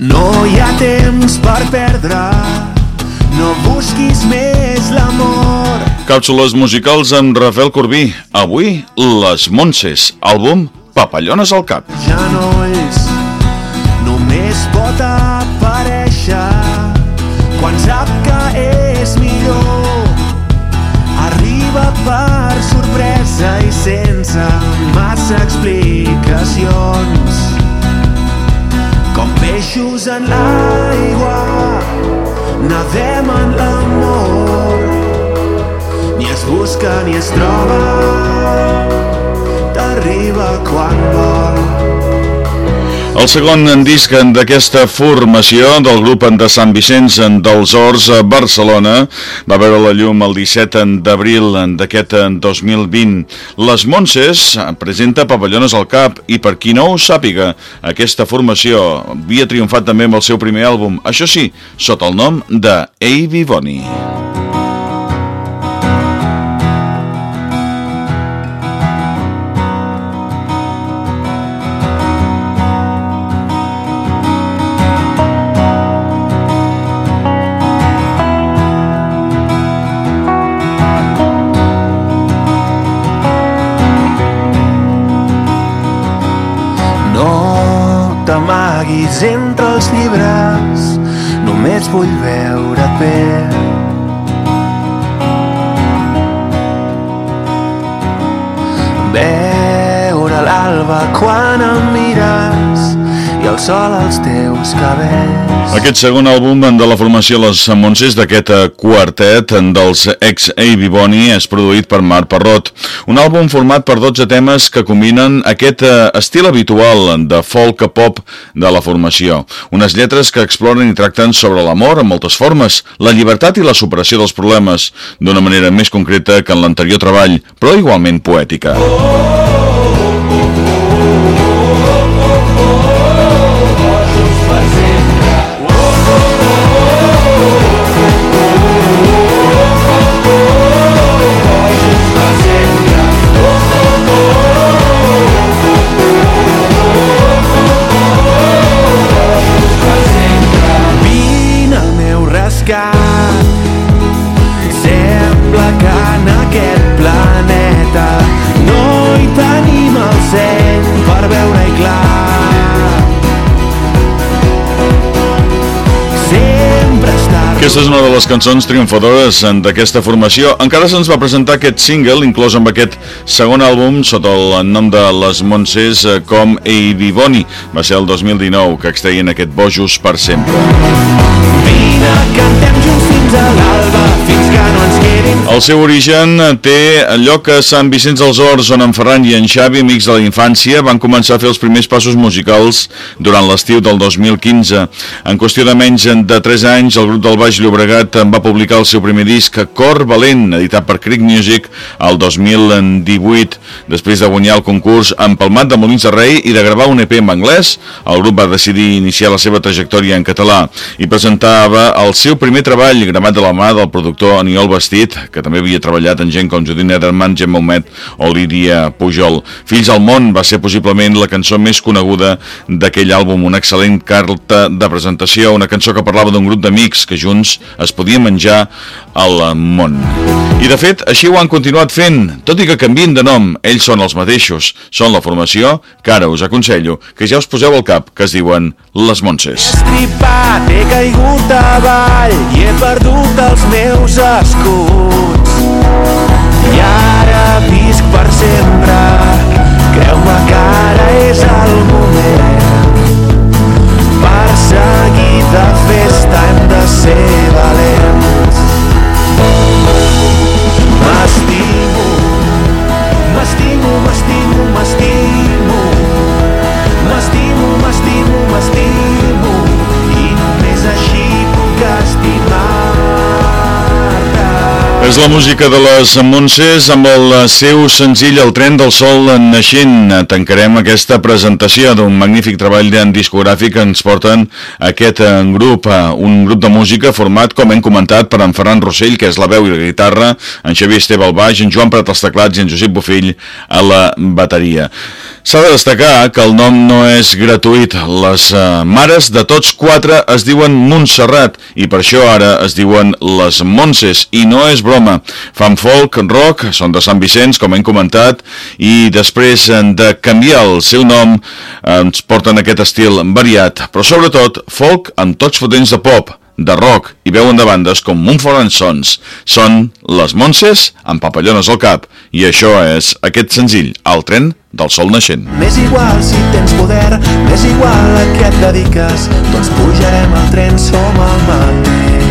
No hi ha temps per perdre, no busquis més l'amor. Càpsules musicals amb Rafael Corbí. Avui, Les Montses, àlbum Papallones al cap. Genolls, només peixos en l'aigua, nadem en l'amor. Ni es busca ni es troba, t'arriba quan vol. El segon disc d'aquesta formació del grup de Sant Vicenç dels Horts a Barcelona va veure la llum el 17 d'abril d'aquest 2020. Les Montses presenta Pavallones al cap i per qui no ho sàpiga, aquesta formació havia triomfat també amb el seu primer àlbum, això sí, sota el nom de A.B. Bonnie. T'amaguis entre els llibres, només vull veure bé. Veure l'alba quan em mires el sol als teus cabells. Aquest segon àlbum de la formació Les Montses d'aquest quartet dels ex-A.B. Bonnie és produït per Marc Parrot. Un àlbum format per 12 temes que combinen aquest eh, estil habitual de folk pop de la formació. Unes lletres que exploren i tracten sobre l'amor en moltes formes, la llibertat i la superació dels problemes, d'una manera més concreta que en l'anterior treball, però igualment poètica. Oh! Aquesta és una de les cançons triomfadores d'aquesta formació. Encara se'ns va presentar aquest single, inclòs amb aquest segon àlbum, sota el nom de Les Montses, eh, com. Bonnie. Va ser el 2019 que extreien aquest Bojos per sempre. El seu origen té lloc a Sant Vicenç dels Horts, on en Ferran i en Xavi, amics de la infància, van començar a fer els primers passos musicals durant l'estiu del 2015. En qüestió de menys de 3 anys, el grup del Baix Llobregat va publicar el seu primer disc, Cor Valent, editat per Cric Music, el 2018. Després de guanyar el concurs Empalmat de Molins de Rei i de gravar un EP en anglès, el grup va decidir iniciar la seva trajectòria en català i presentava el seu primer treball gravat de la mà del productor Aniol Bastit, que també havia treballat en gent com Judit Nederman, Gemma Humet o Lídia Pujol. Fills al món va ser possiblement la cançó més coneguda d'aquell àlbum, una excel·lent carta de presentació, una cançó que parlava d'un grup d'amics que junts es podia menjar al món. I de fet, així ho han continuat fent, tot i que canvien de nom, ells són els mateixos, són la formació que ara us aconsello que ja us poseu al cap, que es diuen Les Montses. Estripat, he caigut avall i he perdut els meus escuts. Ara visc per sempre, creu-me que ara és És la música de les Montsés amb el seu senzill El tren del sol naixent. Tancarem aquesta presentació d'un magnífic treball de discogràfic que ens porten aquest eh, grup, eh, un grup de música format, com hem comentat, per en Ferran Rossell, que és la veu i la guitarra, en Xavier Esteve al baix, en Joan Prat als teclats i en Josep Bofill a la bateria. S'ha de destacar que el nom no és gratuït. Les uh, mares de tots quatre es diuen Montserrat i per això ara es diuen les Montses i no és broma. Fan folk, rock, són de Sant Vicenç, com hem comentat, i després de canviar el seu nom ens porten aquest estil variat, però sobretot folk amb tots potents de pop, de rock i veuen de bandes com Mumford Sons. Són les Montses amb papallones al cap i això és aquest senzill, El tren del sol naixent. M'és igual si tens poder, m'és igual a què et dediques, tots pujarem al tren, som el mateix.